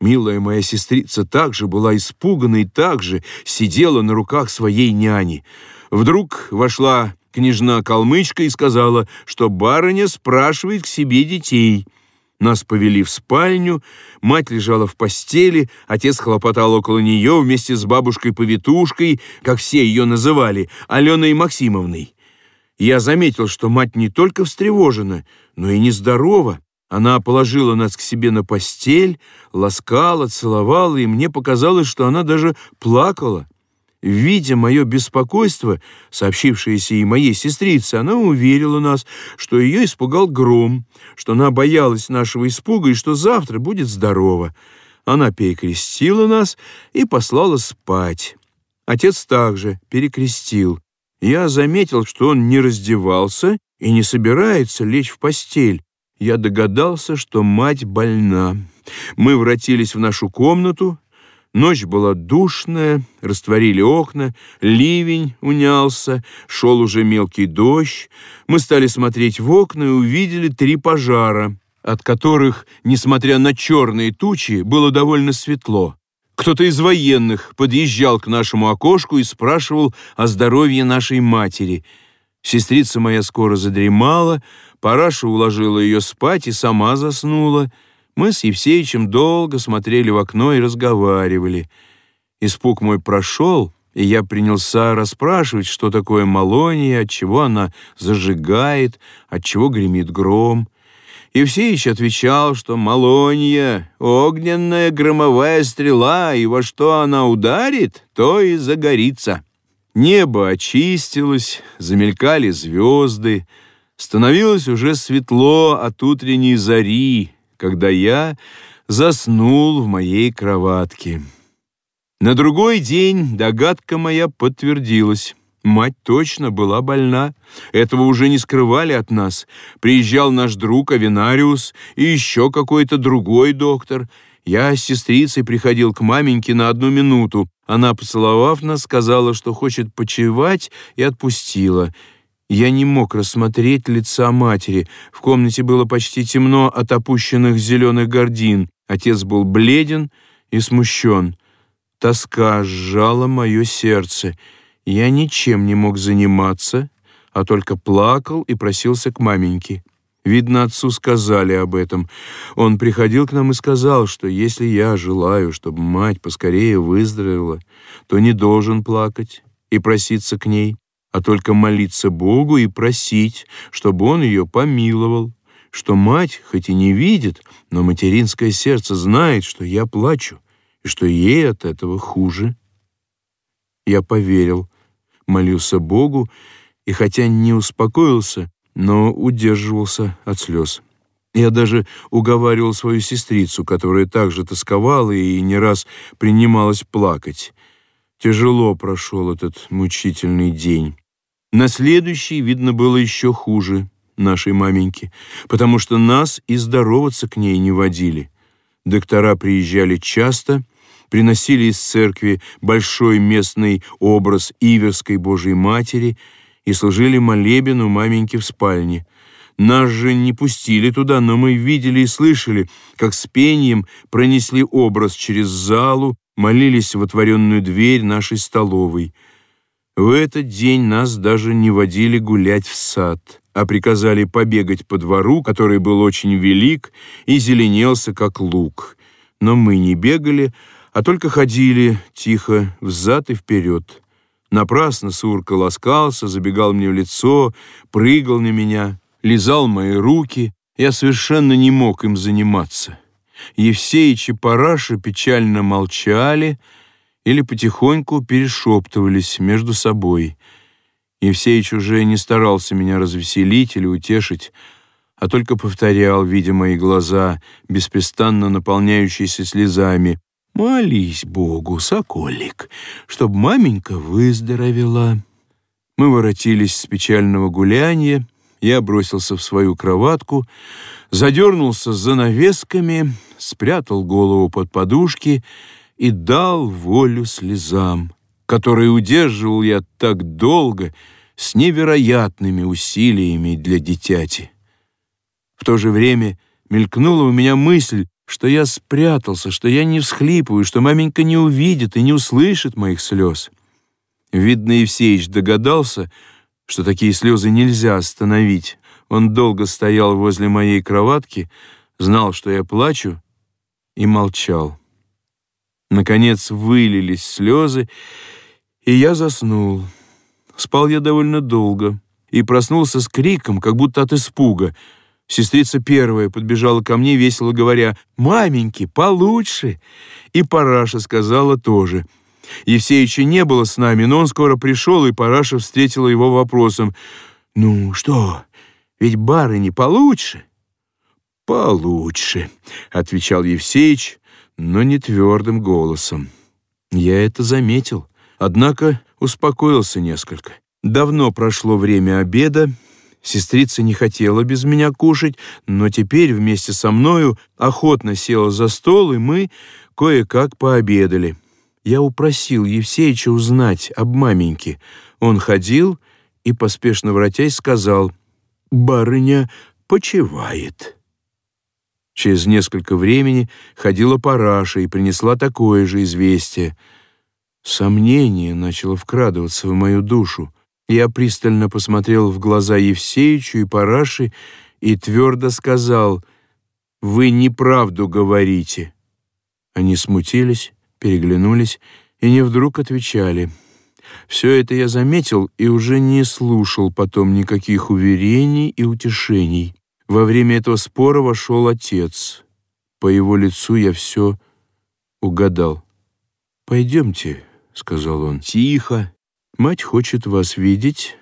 Милая моя сестрица также была испугана и также сидела на руках своей няни. Вдруг вошла княжна-калмычка и сказала, что барыня спрашивает к себе детей. Нас повели в спальню, мать лежала в постели, отец хлопотал около нее вместе с бабушкой-повитушкой, как все ее называли, Аленой Максимовной. Я заметил, что мать не только встревожена, но и нездорова. Она положила нас к себе на постель, ласкала, целовала, и мне показалось, что она даже плакала. Видя мое беспокойство, сообщившееся и моей сестрице, она уверила нас, что ее испугал гром, что она боялась нашего испуга и что завтра будет здорова. Она перекрестила нас и послала спать. Отец также перекрестил. Я заметил, что он не раздевался и не собирается лечь в постель я догадался, что мать больна. Мы вратились в нашу комнату. Ночь была душная, растворили окна, ливень унялся, шел уже мелкий дождь. Мы стали смотреть в окна и увидели три пожара, от которых, несмотря на черные тучи, было довольно светло. Кто-то из военных подъезжал к нашему окошку и спрашивал о здоровье нашей матери. Сестрица моя скоро задремала, Параша уложила ее спать и сама заснула. Мы с Евсеичем долго смотрели в окно и разговаривали. Испуг мой прошел, и я принялся расспрашивать, что такое Малония, от чего она зажигает, от чего гремит гром. Евсеич отвечал, что Малония — огненная громовая стрела, и во что она ударит, то и загорится. Небо очистилось, замелькали звезды, Становилось уже светло от утренней зари, когда я заснул в моей кроватке. На другой день догадка моя подтвердилась. Мать точно была больна. Этого уже не скрывали от нас. Приезжал наш друг Авинариус и еще какой-то другой доктор. Я с сестрицей приходил к маменьке на одну минуту. Она, поцеловав нас, сказала, что хочет почевать, и отпустила. Я не мог рассмотреть лица матери. В комнате было почти темно от опущенных зеленых гордин. Отец был бледен и смущен. Тоска сжала мое сердце. Я ничем не мог заниматься, а только плакал и просился к маменьке. Видно, отцу сказали об этом. Он приходил к нам и сказал, что если я желаю, чтобы мать поскорее выздоровела, то не должен плакать и проситься к ней а только молиться Богу и просить, чтобы Он ее помиловал, что мать хоть и не видит, но материнское сердце знает, что я плачу, и что ей от этого хуже. Я поверил, молился Богу, и хотя не успокоился, но удерживался от слез. Я даже уговаривал свою сестрицу, которая также тосковала и не раз принималась плакать. Тяжело прошел этот мучительный день. На следующий, видно, было еще хуже нашей маменьки, потому что нас и здороваться к ней не водили. Доктора приезжали часто, приносили из церкви большой местный образ Иверской Божьей Матери и служили молебен у маменьки в спальне. Нас же не пустили туда, но мы видели и слышали, как с пением пронесли образ через залу, молились в отворенную дверь нашей столовой — в этот день нас даже не водили гулять в сад, а приказали побегать по двору, который был очень велик и зеленелся, как лук. Но мы не бегали, а только ходили тихо взад и вперед. Напрасно Сурка ласкался, забегал мне в лицо, прыгал на меня, лизал мои руки. Я совершенно не мог им заниматься. Евсеич и Параша печально молчали, или потихоньку перешептывались между собой. Евсеич уже не старался меня развеселить или утешить, а только повторял, видя мои глаза, беспрестанно наполняющиеся слезами, «Молись Богу, соколик, чтоб маменька выздоровела». Мы воротились с печального гуляния, я бросился в свою кроватку, задернулся за навесками, спрятал голову под подушки и дал волю слезам, которые удерживал я так долго с невероятными усилиями для дитяти. В то же время мелькнула у меня мысль, что я спрятался, что я не всхлипываю, что маменька не увидит и не услышит моих слез. Видно, Евсеич догадался, что такие слезы нельзя остановить. Он долго стоял возле моей кроватки, знал, что я плачу, и молчал. Наконец вылились слезы, и я заснул. Спал я довольно долго и проснулся с криком, как будто от испуга. Сестрица первая подбежала ко мне, весело говоря, «Маменьки, получше!» И Параша сказала тоже. Евсеича не было с нами, но он скоро пришел, и Параша встретила его вопросом, «Ну что, ведь барыни получше?» «Получше», — отвечал Евсеич, но не твердым голосом. Я это заметил, однако успокоился несколько. Давно прошло время обеда, сестрица не хотела без меня кушать, но теперь вместе со мною охотно села за стол, и мы кое-как пообедали. Я упросил Евсеича узнать об маменьке. Он ходил и, поспешно воротясь, сказал, «Барыня почивает». Через несколько времени ходила Параша и принесла такое же известие. Сомнение начало вкрадываться в мою душу. Я пристально посмотрел в глаза Евсеичу и Параши и твердо сказал, «Вы неправду говорите». Они смутились, переглянулись и не вдруг отвечали. Все это я заметил и уже не слушал потом никаких уверений и утешений. Во время этого спора вошел отец. По его лицу я все угадал. «Пойдемте», — сказал он, — «тихо. Мать хочет вас видеть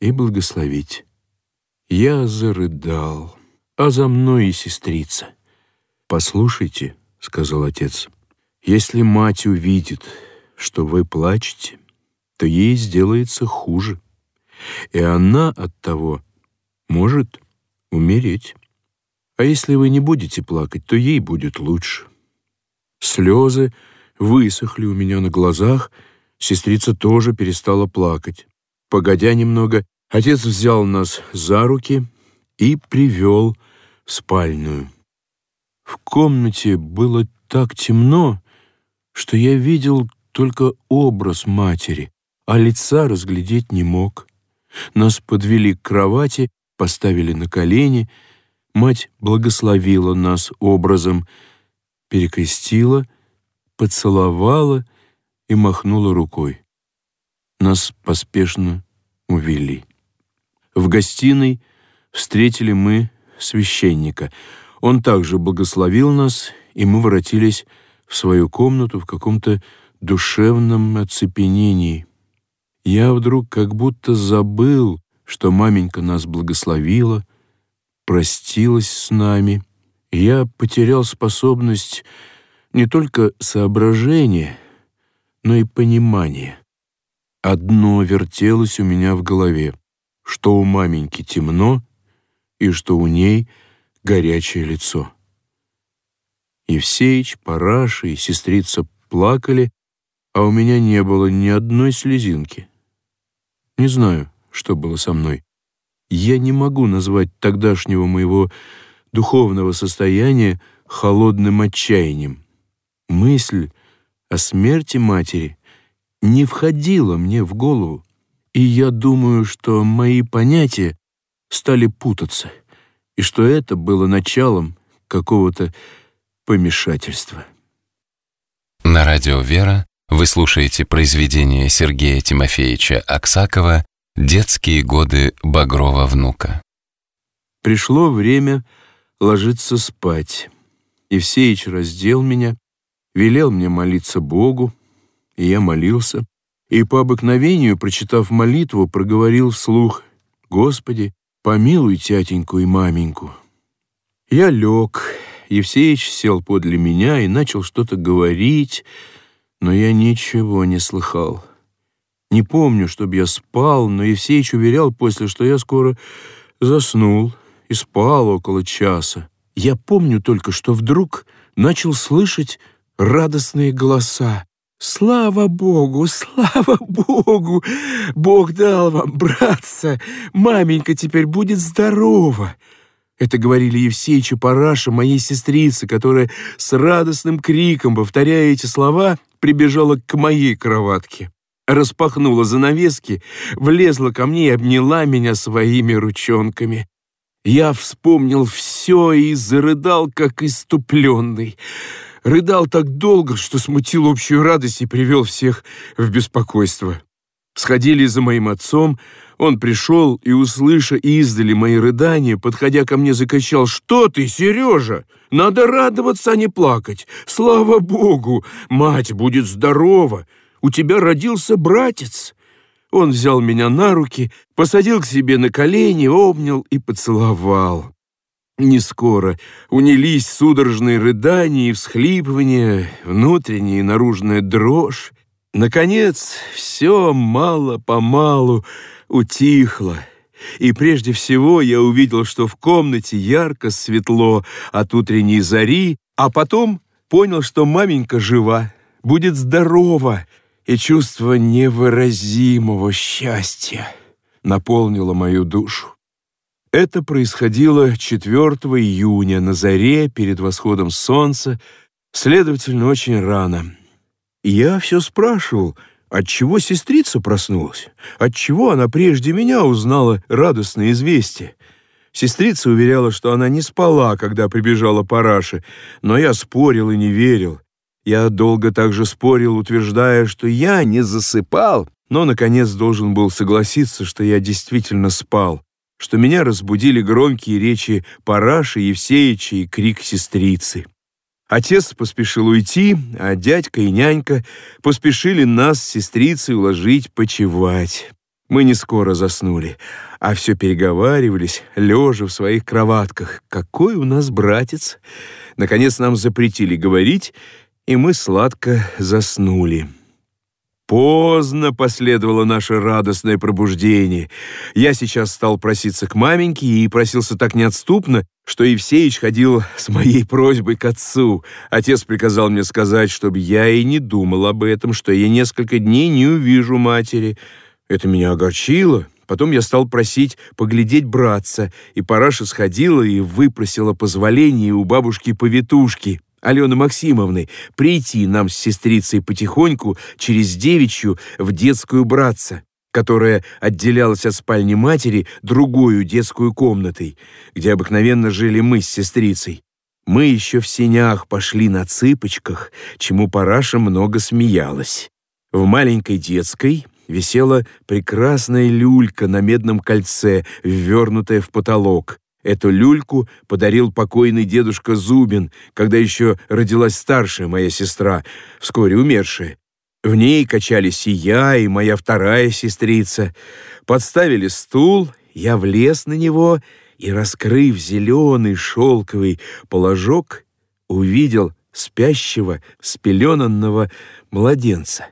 и благословить». Я зарыдал, а за мной и сестрица. «Послушайте», — сказал отец, — «если мать увидит, что вы плачете, то ей сделается хуже, и она от того может умереть. А если вы не будете плакать, то ей будет лучше. Слезы высохли у меня на глазах, сестрица тоже перестала плакать. Погодя немного, отец взял нас за руки и привел в спальную. В комнате было так темно, что я видел только образ матери, а лица разглядеть не мог. Нас подвели к кровати, поставили на колени, мать благословила нас образом, перекрестила, поцеловала и махнула рукой. Нас поспешно увели. В гостиной встретили мы священника. Он также благословил нас, и мы воротились в свою комнату в каком-то душевном оцепенении. Я вдруг как будто забыл, что маменька нас благословила, простилась с нами. Я потерял способность не только соображения, но и понимания. Одно вертелось у меня в голове, что у маменьки темно и что у ней горячее лицо. Евсеич, Параша и сестрица плакали, а у меня не было ни одной слезинки. Не знаю, что было со мной. Я не могу назвать тогдашнего моего духовного состояния холодным отчаянием. Мысль о смерти матери не входила мне в голову, и я думаю, что мои понятия стали путаться, и что это было началом какого-то помешательства. На радио «Вера» вы слушаете произведение Сергея Тимофеевича Аксакова Детские годы Багрова внука. Пришло время ложиться спать. Евсеич раздел меня, велел мне молиться Богу, и я молился, и по обыкновению, прочитав молитву, проговорил вслух «Господи, помилуй тятеньку и маменьку». Я лег, Евсеич сел подле меня и начал что-то говорить, но я ничего не слыхал. Не помню, чтобы я спал, но Евсеич уверял после, что я скоро заснул и спал около часа. Я помню только, что вдруг начал слышать радостные голоса. «Слава Богу! Слава Богу! Бог дал вам, братца! Маменька теперь будет здорова!» Это говорили Евсеич и Параша, моей сестрицы, которая с радостным криком, повторяя эти слова, прибежала к моей кроватке, распахнула занавески, влезла ко мне и обняла меня своими ручонками. Я вспомнил все и зарыдал, как иступленный. Рыдал так долго, что смутил общую радость и привел всех в беспокойство. Сходили за моим отцом, он пришел и, услыша издали мои рыдания, подходя ко мне, закричал, «Что ты, Сережа? Надо радоваться, а не плакать! Слава Богу! Мать будет здорова! У тебя родился братец!» Он взял меня на руки, посадил к себе на колени, обнял и поцеловал. Не скоро унились судорожные рыдания и всхлипывания, внутренняя и наружная дрожь. Наконец, все мало-помалу утихло, и прежде всего я увидел, что в комнате ярко светло от утренней зари, а потом понял, что маменька жива, будет здорова, и чувство невыразимого счастья наполнило мою душу. Это происходило 4 июня на заре перед восходом солнца, следовательно, очень рано. Я все спрашивал — Отчего сестрица проснулась? Отчего она прежде меня узнала радостное известие? Сестрица уверяла, что она не спала, когда прибежала Параши, но я спорил и не верил. Я долго также спорил, утверждая, что я не засыпал, но, наконец, должен был согласиться, что я действительно спал, что меня разбудили громкие речи Параши, Евсеича и крик сестрицы. Отец поспешил уйти, а дядька и нянька поспешили нас с сестрицей уложить почевать. Мы не скоро заснули, а все переговаривались, лежа в своих кроватках. Какой у нас братец! Наконец нам запретили говорить, и мы сладко заснули. Поздно последовало наше радостное пробуждение. Я сейчас стал проситься к маменьке и просился так неотступно, что Евсеич ходил с моей просьбой к отцу. Отец приказал мне сказать, чтобы я и не думал об этом, что я несколько дней не увижу матери. Это меня огорчило. Потом я стал просить поглядеть братца, и Параша сходила и выпросила позволение у бабушки-повитушки, Алены Максимовны, прийти нам с сестрицей потихоньку через девичью в детскую братца, которая отделялась от спальни матери другую детскую комнатой, где обыкновенно жили мы с сестрицей. Мы еще в сенях пошли на цыпочках, чему Параша много смеялась. В маленькой детской висела прекрасная люлька на медном кольце, ввернутая в потолок, Эту люльку подарил покойный дедушка Зубин, когда еще родилась старшая моя сестра, вскоре умершая. В ней качались и я, и моя вторая сестрица. Подставили стул, я влез на него и, раскрыв зеленый шелковый положок, увидел спящего, спеленанного младенца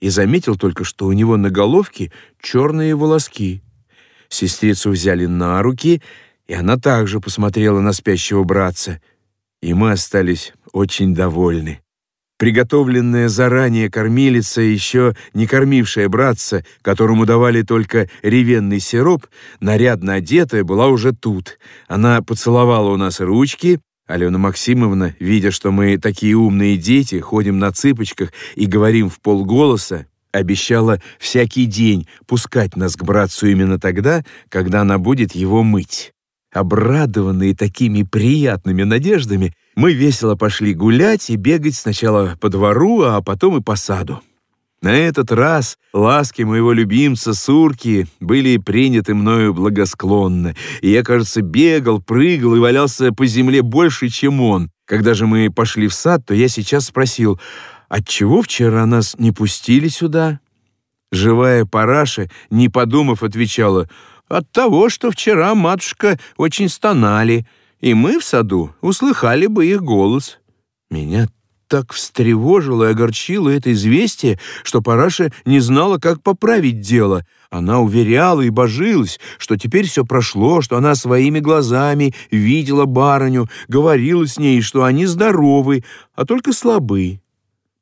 и заметил только, что у него на головке черные волоски. Сестрицу взяли на руки — и она также посмотрела на спящего братца, и мы остались очень довольны. Приготовленная заранее кормилица, еще не кормившая братца, которому давали только ревенный сироп, нарядно одетая, была уже тут. Она поцеловала у нас ручки, Алена Максимовна, видя, что мы такие умные дети, ходим на цыпочках и говорим в полголоса, обещала всякий день пускать нас к братцу именно тогда, когда она будет его мыть. Обрадованные такими приятными надеждами, мы весело пошли гулять и бегать сначала по двору, а потом и по саду. На этот раз ласки моего любимца Сурки были приняты мною благосклонно, и я, кажется, бегал, прыгал и валялся по земле больше, чем он. Когда же мы пошли в сад, то я сейчас спросил, отчего вчера нас не пустили сюда? Живая параша, не подумав, отвечала — от того, что вчера матушка очень стонали, и мы в саду услыхали бы их голос. Меня так встревожило и огорчило это известие, что Параша не знала, как поправить дело. Она уверяла и божилась, что теперь все прошло, что она своими глазами видела барыню, говорила с ней, что они здоровы, а только слабы.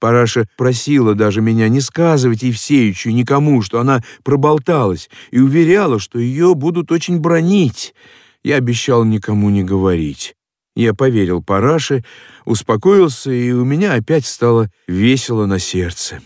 Параша просила даже меня не сказывать Евсеичу никому, что она проболталась, и уверяла, что ее будут очень бронить. Я обещал никому не говорить. Я поверил Параше, успокоился, и у меня опять стало весело на сердце.